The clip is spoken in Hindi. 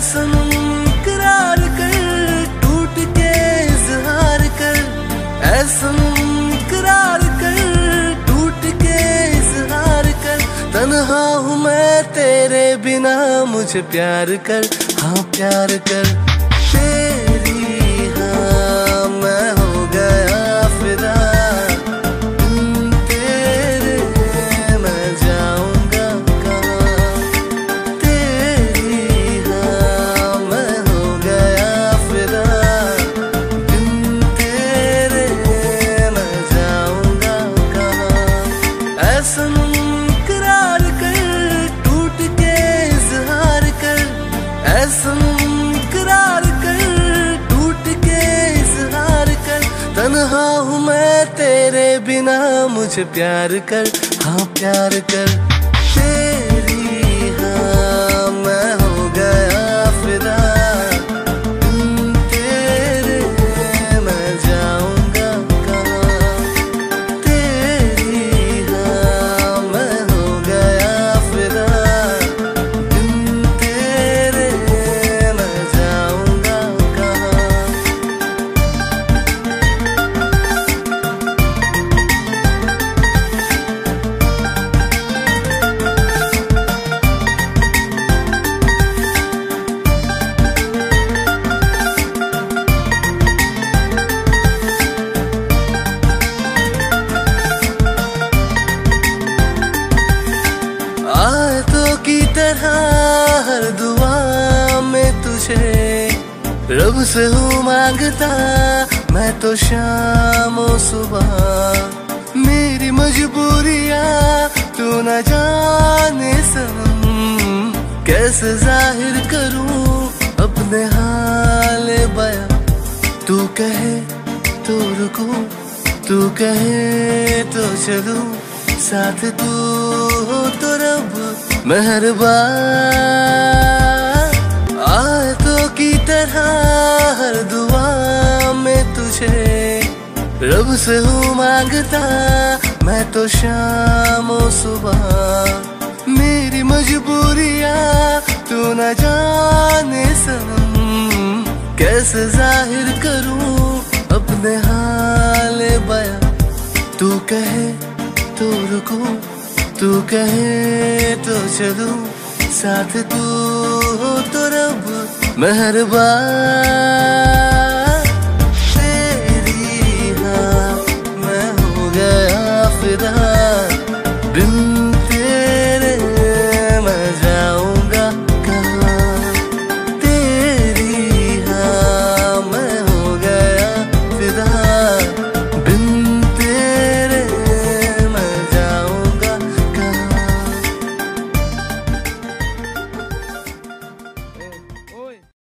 ऐसा करार कर, टूट के इजहार कर। ऐसम करार कर, टूट के इजहार कर। तन्हा हूँ मैं तेरे बिना, मुझे प्यार कर। हाँ प्यार कर। ऐसा करार कर, टूट के इजहार कर। तन्हा हूँ मैं तेरे बिना, मुझे प्यार कर हाँ प्यार कर। में रब से हूँ माँगता, मैं तो शाम सुबह। मेरी मजबूरिया तू न जाने सनम। कैसे ज़ाहिर करूँ अपने हाल बया? तू कहे तो रुकू, तू कहे तो चलूँ। साथ तू हो तो रब, मेहरबान। हर दुआ में तुझे। रब से हूँ माँगता, मैं तो शाम सुबह। मेरी मजबूरिया तू न जाने सनम। कैसे ज़ाहिर करूँ अपने हाल बया। तू कहे तो रुकू, तू कहे तो चलूँ। साथ तू हो तो रब मेहरबान।